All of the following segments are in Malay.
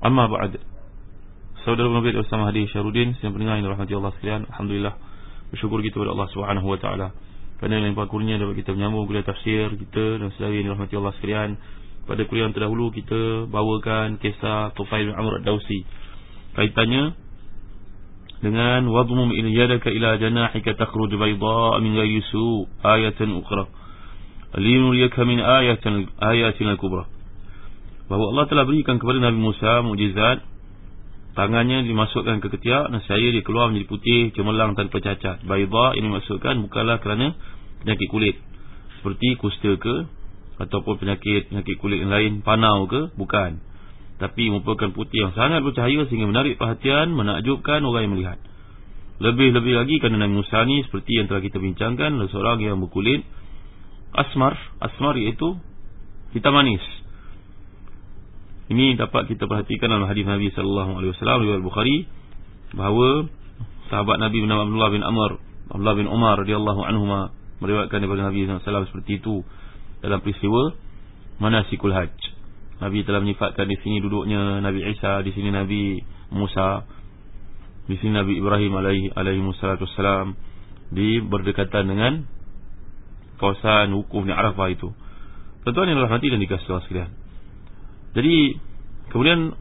Amma ba'd. Saudara pembaca dan sama hadis Syarudin, sedang pendengar yang dirahmati Allah sekalian, alhamdulillah bersyukur kita kepada Allah Subhanahu wa taala. Kerana yang limpah kurnia dapat kita menyambung kuliah tafsir kita dan saudara yang dirahmati Allah sekalian. Pada kuliah yang terdahulu kita bawakan kisah Tufail bin Amr Ad-Dausi. Kaitannya dengan wadmum in yadaka ila janahika takhruju bayda min ghayri su'a ayatan ukhra. Alim min ayatan ayatin al-kubra. Al bahawa Allah telah berikan kepada Nabi Musa mukjizat. Tangannya dimasukkan ke ketiak dan saya dia keluar menjadi putih cemerlang tanpa cacat. Bayda ini dimasukkan bukanlah kerana penyakit kulit. Seperti kusta ke ataupun penyakit penyakit kulit yang lain panau ke bukan. Tapi merupakan putih yang sangat bercahaya sehingga menarik perhatian, menakjubkan orang yang melihat. Lebih-lebih lagi kerana Nabi Musa ni seperti yang telah kita bincangkan, seorang yang berkulit asmar, asmar iaitu hitam manis. Ini dapat kita perhatikan dalam hadis Nabi sallallahu alaihi wasallam riwayat Bukhari bahawa sahabat Nabi bernama Abdullah bin Amr, Abdullah bin Umar radhiyallahu anhuma meriwayatkan daripada Nabi sallallahu wasallam seperti itu dalam peristiwa manasikul hajj. Nabi telah menyifatkan di sini duduknya Nabi Isa, di sini Nabi Musa, di sini Nabi Ibrahim alaihi alaihi wassalam di berdekatan dengan kawasan wukuf di Arafah itu. Tuan-tuan yang dirahmati dan dikasihi sekalian. Jadi kemudian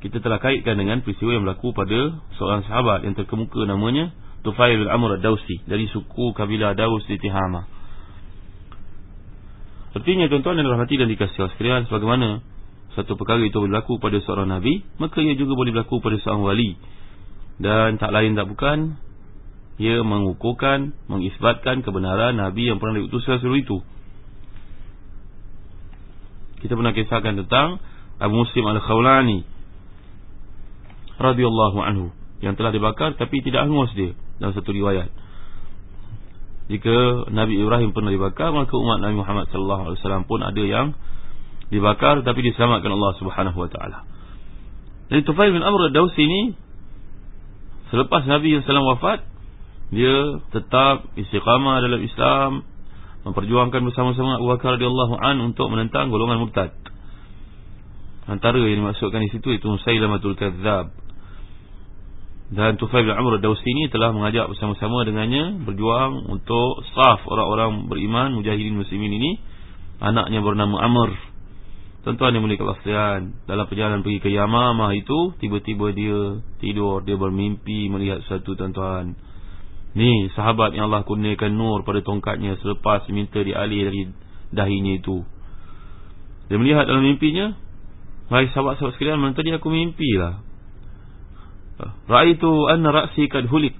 kita telah kaitkan dengan peristiwa yang berlaku pada seorang sahabat yang terkemuka namanya Tufail bin Amr ad-Dawsi dari suku kabilah Daus di Tihama. Artinya tuan-tuan yang dirahmati dan dikasihi sekalian sebagaimana satu perkara itu berlaku pada seorang Nabi Maka ia juga boleh berlaku pada seorang wali Dan tak lain tak bukan Ia mengukuhkan Mengisbatkan kebenaran Nabi yang pernah diutus seluruh itu Kita pernah kisahkan tentang Abu Muslim Al-Khawlani radhiyallahu anhu Yang telah dibakar tapi tidak hangus dia Dalam satu riwayat Jika Nabi Ibrahim pernah dibakar Maka umat Nabi Muhammad SAW pun ada yang dibakar tapi diselamatkan Allah Subhanahu wa taala. Jadi Tufail bin Amr ad-Dausi ini selepas Nabi sallallahu wafat dia tetap istiqamah dalam Islam memperjuangkan bersama-sama Abu Bakar radhiyallahu an untuk menentang golongan murtad. Antara yang dimaksudkan di situ itu Musailamatul Kadzab. Dan Tufail bin Amr ad-Dausi ini telah mengajak bersama-sama dengannya berjuang untuk saf orang-orang beriman mujahidin muslimin ini anaknya bernama Amr Tuan-tuan yang mulia sekalian Dalam perjalanan pergi ke Yamamah itu Tiba-tiba dia tidur Dia bermimpi melihat satu tuan-tuan Ni sahabat yang Allah kurniakan nur pada tongkatnya Selepas minta dialih dari dahinya itu. Dia melihat dalam mimpinya Hai sahabat-sahabat sekalian Mana tadi aku mimpi lah Ra'aitu anna ra'si kad hulik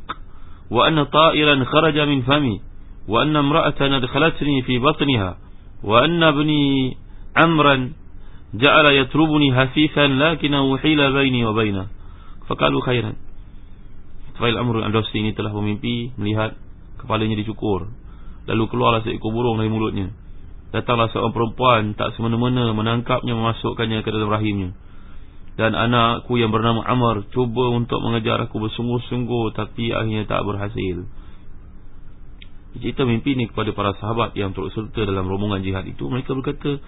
Wa anna ta'iran kharaja min fami Wa anna mra'atan adkhalatni fi batniha Wa anna bni amran ja'ala yatrubuni hasifan lakinahu hila baini wa baina faqalu khairan Fail Amr al-Dawsi ini telah bermimpi melihat kepalanya dicukur. Lalu keluarlah seekor burung dari mulutnya. Datanglah seorang perempuan tak semena-mena menangkapnya memasukkannya ke dalam rahimnya. Dan anakku yang bernama Amr cuba untuk mengejar aku bersungguh-sungguh tapi akhirnya tak berhasil. Cerita mimpi ini kepada para sahabat yang turut serta dalam rombongan jihad itu mereka berkata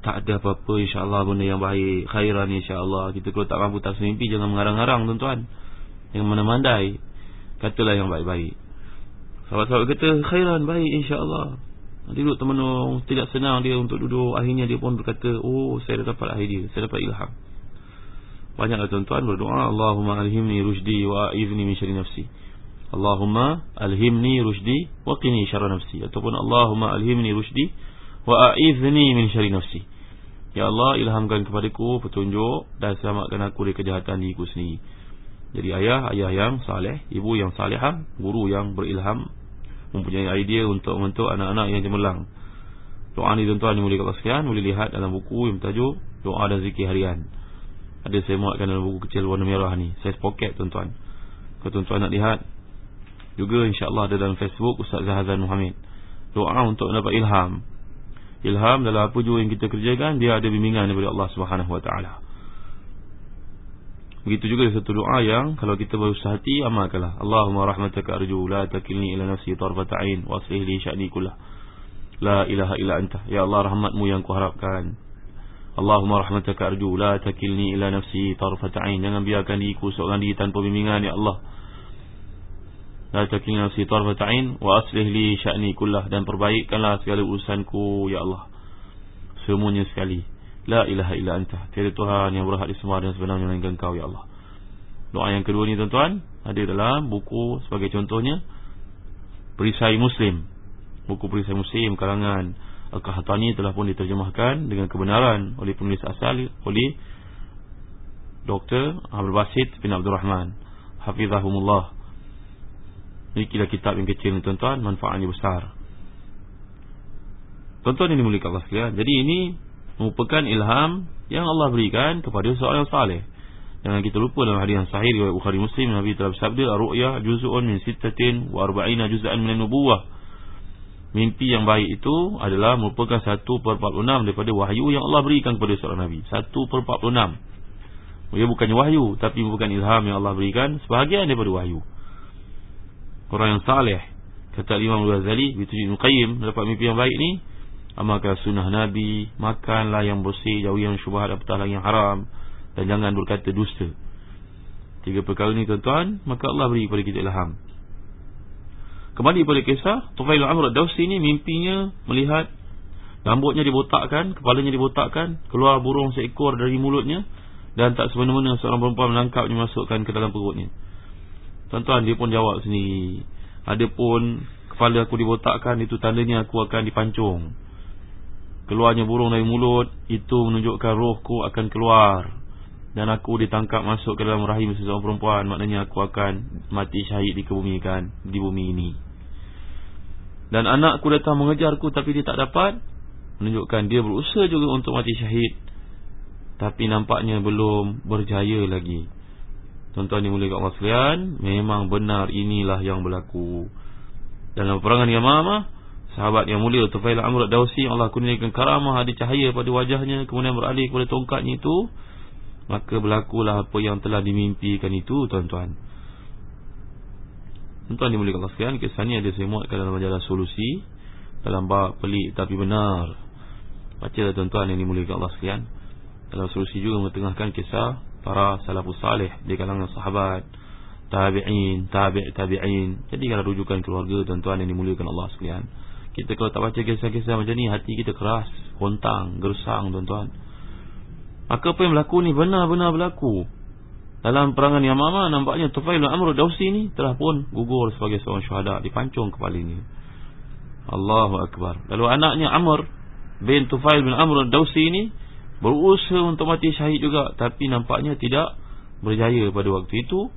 tak ada apa-apa insyaAllah benda yang baik Khairan insyaAllah Kita kalau tak mampu tak semimpi Jangan mengarang-arang tuan-tuan Yang mana mandai Katalah yang baik-baik. Sahabat-sahabat kata Khairan baik insyaAllah. Duduk temenung Tidak senang dia untuk duduk Akhirnya dia pun berkata Oh saya dapat dia Saya dapat ilham. Banyaklah tuan-tuan berdoa Allahumma alhimni rushdi wa a'idhni min syari nafsi. Allahumma alhimni rushdi wa qini syarra nafsi. Ataupun Allahumma alhimni rushdi wa a'idhni min syari nafsi. Ya Allah ilhamkan kepadaku petunjuk dan selamatkan aku dari kejahatan diriku sendiri Jadi ayah, ayah yang saleh Ibu yang salihah, guru yang berilham Mempunyai idea untuk membentuk anak-anak yang cemerlang. Doa ni tuan-tuan dimuliakan Allah sekian Boleh lihat dalam buku yang bertajuk Doa dan zikir harian. Ada saya muatkan dalam buku kecil warna merah ni. Size pocket tuan-tuan. Kalau tuan-tuan nak lihat Juga insyaAllah ada dalam Facebook Ustaz Zahazan Muhammad. Doa untuk mendapat ilham. Ilham dalam apa juga yang kita kerjakan Dia ada bimbingan daripada Allah SWT Begitu juga satu doa yang Kalau kita berusaha hati amalkanlah. Allahumma rahmataka arju La takilni ila nafsi tarfata'in Wa aslih li sya'ni kullah. La ilaha illa anta. Ya Allah rahmatmu yang kuharapkan. Allahumma rahmataka arju la takilni ila nafsi tarfat ain. Jangan biarkan diriku seorang diri tanpa bimbingan ya Allah. La takilni nafsi tarfat ain wa aslih li sya'ni kullah. Dan perbaikkanlah segala urusanku ya Allah. Semuanya sekali la ilaha illa anta. Tiada tuhan yang berhak disembah dan sebenarnya melainkan kau ya Allah. Doa yang kedua ni tuan-tuan ada dalam buku sebagai contohnya perisai muslim. Buku perisai muslim karangan Al-Qahtani telah pun diterjemahkan dengan kebenaran oleh penulis asal oleh Dr. Abdul Basit bin Abdul Rahman. Hafizahumullah. Ini kira kitab yang kecil ni tuan-tuan. Manfaatnya besar. Tuan-tuan ini mulia Allah sekalian. Jadi ini merupakan ilham Yang Allah berikan kepada seorang yang salih. Jangan kita lupa dalam hadis yang sahih Riwayat Bukhari Muslim Nabi telah bersabda Ar-ru'yah juz'un min sittatin Wa arba'ina juz'an min nubuwah Mimpi yang baik itu adalah merupakan 1 per 46 daripada wahyu yang Allah berikan kepada seorang Nabi. 1 per 46 Ia bukannya wahyu Tapi merupakan ilham yang Allah berikan Sebahagian daripada wahyu. Orang yang salih Kata Imam Al-Ghazali Bitu Qayyim Dapat mimpi yang baik ni Amalkan sunnah Nabi Makanlah yang bersih Jauhi yang syubhat Apatahlah yang haram. Dan jangan berkata dusta. Tiga perkara ni tuan-tuan Maka Allah beri kepada kita ilham. Kembali pada kisah Tufail Amr Dawsi ini mimpinya melihat Rambutnya dibotakkan Kepalanya dibotakkan Keluar burung seekor dari mulutnya Dan tak semena-mena seorang perempuan menangkapnya Masukkan ke dalam perutnya. Tuan-tuan dia pun jawab sendiri. Adapun kepala aku dibotakkan Itu tandanya aku akan dipancung Keluarnya burung dari mulut Itu menunjukkan rohku akan keluar. Dan aku ditangkap masuk ke dalam rahim seseorang perempuan. Maknanya aku akan mati syahid di kebumikan Di bumi ini. Dan anakku datang mengejarku tapi dia tak dapat. Menunjukkan dia berusaha juga untuk mati syahid. Tapi nampaknya belum berjaya lagi. Tuan-tuan dimulai kat Allah Memang benar inilah yang berlaku. Dalam perangan yang mama Sahabat yang mulia Tufail Amr Dawsi Allah kurniakan karamah ada cahaya pada wajahnya Kemudian beralih kepada tongkatnya itu Maka berlakulah apa yang telah dimimpikan itu tuan-tuan. Tuan-tuan dimuliakan Allah sekalian Kisah ni ada saya muatkan dalam majalah solusi Dalam bab pelik tapi benar. Bacalah tuan-tuan yang dimuliakan Allah sekalian. Dalam solusi juga mengetengahkan kisah Para salafus salih Di kalangan sahabat Tabi'in, tabi' tabi'in. Jadi kalau rujukan keluarga tuan-tuan yang dimuliakan Allah sekalian Kita kalau tak baca kisah-kisah macam ni Hati kita keras, kontang, gersang tuan-tuan Maka apa yang berlaku ni benar-benar berlaku dalam perangan Yamama nampaknya Tufail bin Amr Dawsi ni telah pun gugur sebagai seorang syuhada dipancung kepala ini. Allahu Akbar. Lalu anaknya Amr bin Tufail bin Amr Dawsi ini berusaha untuk mati syahid juga tapi nampaknya tidak berjaya pada waktu itu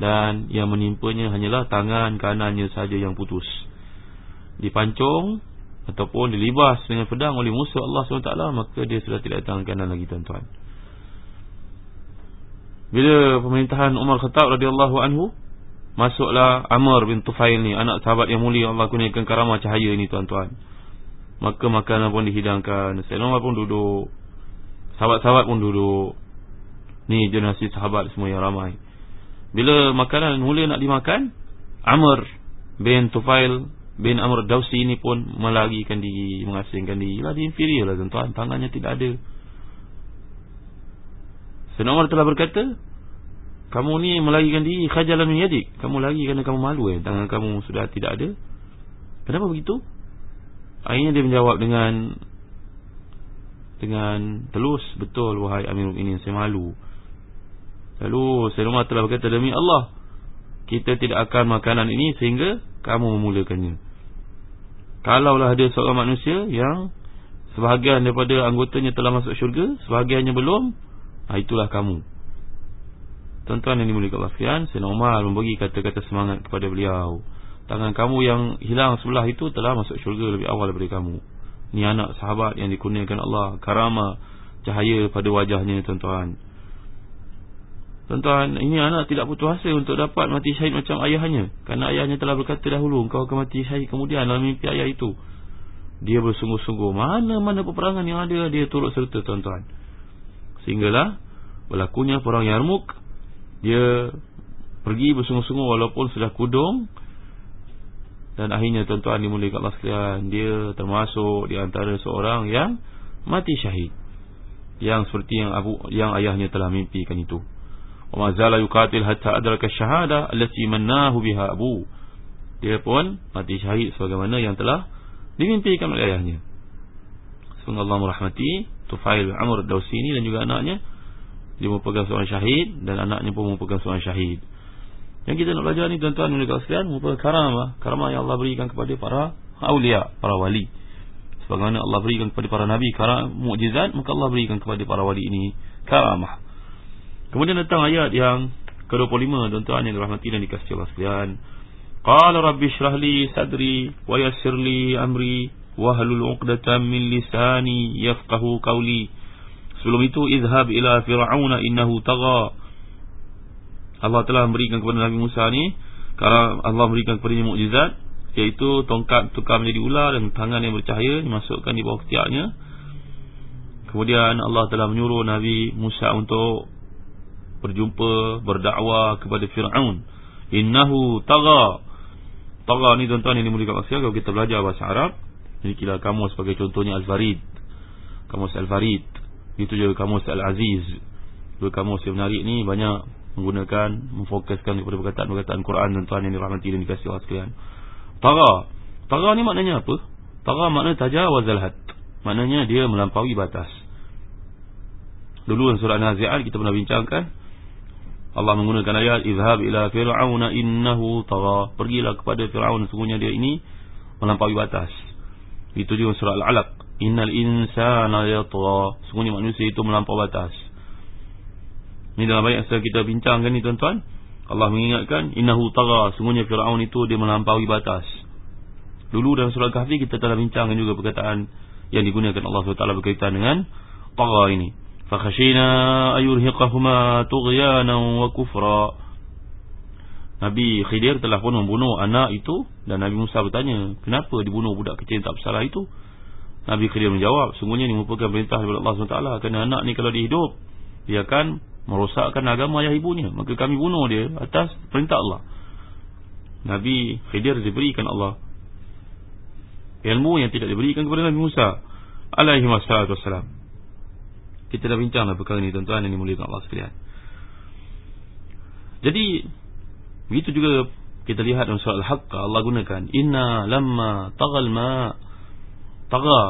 dan yang menimpanya hanyalah tangan kanannya saja yang putus. Dipancung ataupun dilibas dengan pedang oleh musuh Allah SWT maka dia sudah tidak tangan kanan lagi tuan-tuan. Bila pemerintahan Umar Khattab radhiyallahu anhu masuklah Amr bin Tufail ni anak sahabat yang mulia Allah kurniakan karamah cahaya ni tuan-tuan. Maka makanan pun dihidangkan. Sayyidina Umar pun duduk. Sahabat-sahabat pun duduk. Ni generasi sahabat semua yang ramai. Bila makanan mula nak dimakan, Amr bin Tufail bin Amr Dawsi ni pun melagikan diri, mengasingkan diri. Lah dia inferior lah tuan-tuan. Tangannya tidak ada. Sayyidina Umar telah berkata Kamu ni melarikan diri Khajalan min yadik Kamu lari kerana kamu malu eh Tangan kamu sudah tidak ada Kenapa begitu Akhirnya dia menjawab dengan Dengan telus Betul wahai Amirul ini Saya malu Lalu Sayyidina Umar telah berkata demi Allah kita tidak akan makanan ini sehingga kamu memulakannya. Kalaulah ada seorang manusia yang sebahagian daripada anggotanya telah masuk syurga, sebahagiannya belum, ha, itulah kamu. Tuan-tuan yang Allah sekalian, Sayyidina Umar memberi kata-kata semangat kepada beliau. Tangan kamu yang hilang sebelah itu telah masuk syurga lebih awal daripada kamu. Ini anak sahabat yang dikurniakan Allah, karama, cahaya pada wajahnya tuan-tuan. Tuan-tuan, ini anak tidak putus asa untuk dapat mati syahid macam ayahnya. Kerana ayahnya telah berkata dahulu, engkau akan mati syahid kemudian dalam mimpi ayah itu. Dia bersungguh-sungguh. Mana-mana peperangan yang ada, dia turut serta tuan-tuan. Sehinggalah, berlakunya perang Yarmuk. Dia pergi bersungguh-sungguh walaupun sudah kudung. Dan akhirnya tuan-tuan dimulai kat sekalian. Dia termasuk di antara seorang yang mati syahid. Yang seperti yang abu, yang ayahnya telah mimpikan itu. وما yuqatil hatta حتى أدرك الشهادة allati mannahu biha abu. Dia pun mati syahid sebagaimana yang telah dimimpikan oleh ayahnya. Semoga Allah merahmati Tufail bin Amr Dawsi ini dan juga anaknya. Dia merupakan seorang syahid Dan anaknya pun merupakan seorang syahid. Yang kita nak belajar ni tuan-tuan Merupakan karamah Karamah yang Allah berikan kepada para aulia Para wali. Sebagaimana Allah berikan kepada para nabi karam mu'jizat Maka Allah berikan kepada para wali ini Karamah. Kemudian datang ayat yang ke-25 tuan-tuan yang dirahmati dan dikasihi Allah sekalian. Qala rabbi shrah li sadri wa yassir li amri wa hlul 'uqdatam min lisani yafqahu qawli. Sebelum itu izhab ila fir'auna innahu tagha. Allah telah memberikan kepada Nabi Musa ni kalau Allah memberikan kepada dia mukjizat iaitu tongkat tukar menjadi ular dan tangan yang bercahaya dimasukkan di bawah ketiaknya. Kemudian Allah telah menyuruh Nabi Musa untuk berjumpa berdakwah kepada Firaun. Innahu tagha. Tagha ni tuan-tuan yang dimuliakan Allah kalau kita belajar bahasa Arab jadi kira kamu sebagai contohnya al-farid. Kamu al-farid. Itu juga kamu al-aziz. Dua kamu yang menarik ni banyak menggunakan memfokuskan kepada perkataan-perkataan Quran tuan-tuan yang dirahmati dan dikasihi Allah sekalian. Tagha. Tagha ni maknanya apa? Tagha maknanya tajawazal had maknanya dia melampaui batas. Dulu dalam surah Nazi'at kita pernah bincangkan Allah menggunakan ayat izhab ila fir'auna innahu tagha. Pergilah kepada fir'aun sungguhnya dia ini melampaui batas. Itu juga surah al-alaq. Innal insana yatgha. Sungguhnya manusia itu melampaui batas. Ini dalam ayat yang kita bincangkan ni tuan-tuan. Allah mengingatkan innahu tagha. Sungguhnya fir'aun itu dia melampaui batas. Dulu dalam surah kahfi kita telah bincangkan juga perkataan yang digunakan Allah SWT berkaitan dengan tagha ini فخشينا أن يرهقهما تغيانا وكفرا Nabi Khidir telah pun membunuh anak itu dan Nabi Musa bertanya, kenapa dibunuh budak kecil yang tak bersalah itu? Nabi Khidir menjawab, sungguhnya ini merupakan perintah daripada Allah SWT kerana anak ni kalau dihidup, dia akan merosakkan agama ayah ibunya. Maka kami bunuh dia atas perintah Allah. Nabi Khidir diberikan Allah ilmu yang tidak diberikan kepada Nabi Musa. alaihi wassalatu wassalam. Kita dah bincanglah perkara ini tuan-tuan yang dimuliakan Allah sekalian. Jadi begitu juga kita lihat dalam surah Al-Haqq Allah gunakan inna lamma tagal ma taga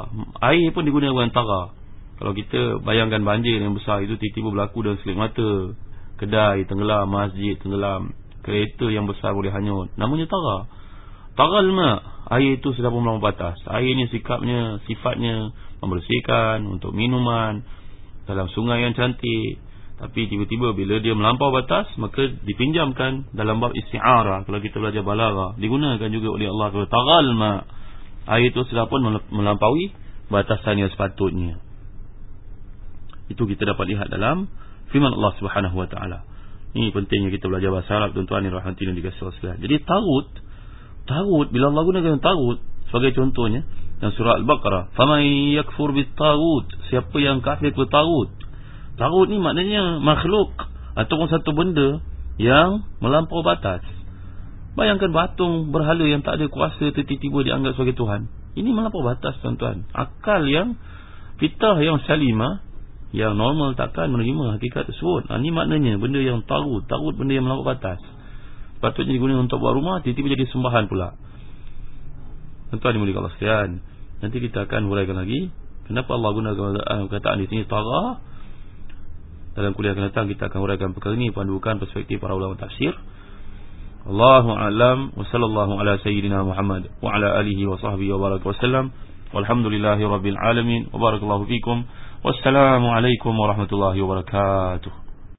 air pun digunakan taga. Kalau kita bayangkan banjir yang besar itu tiba-tiba berlaku dalam sekelip mata, kedai tenggelam, masjid tenggelam, kereta yang besar boleh hanyut. Namanya taga. Tagal ma air itu sudah pun melampaui batas. Air ini sikapnya, sifatnya membersihkan untuk minuman, dalam sungai yang cantik. Tapi tiba-tiba bila dia melampau batas maka dipinjamkan dalam bab isti'arah. Kalau kita belajar balaghah digunakan juga oleh Allah kalau tagal ma. Air itu sudah pun melampaui batasan yang sepatutnya. Itu kita dapat lihat dalam firman Allah Subhanahu wa taala. Ini pentingnya kita belajar bahasa Arab tuan-tuan yang rahmati dan dikasihi Allah jadi tagut tagut bila Allah gunakan tagut sebagai contohnya dalam surah Al-Baqarah, "Faman yakfur bit-taghut?" Siapa yang kafir kepada tagut? Tagut ni maknanya makhluk ataupun satu benda yang melampau batas. Bayangkan batung berhala yang tak ada kuasa tiba-tiba dianggap sebagai Tuhan. Ini melampau batas tuan-tuan. Akal yang fitrah yang salimah yang normal takkan menerima hakikat tersebut. Ha, ini maknanya benda yang tagut. Tagut benda yang melampau batas. Patutnya digunakan untuk buat rumah, tiba-tiba jadi sembahan pula. Tuan-tuan dimulikkan Allah sekalian. Nanti kita akan huraikan lagi kenapa Allah gunakan perkataan di sini tagha Dalam kuliah akan datang kita akan huraikan perkara ini pandukan perspektif para ulama tafsir. Allahu a'lam wa sallallahu ala sayyidina Muhammad wa ala alihi wa sahbihi wa baraka wasallam. Walhamdulillahi rabbil alamin wa barakallahu fikum. Wassalamu alaikum warahmatullahi wabarakatuh.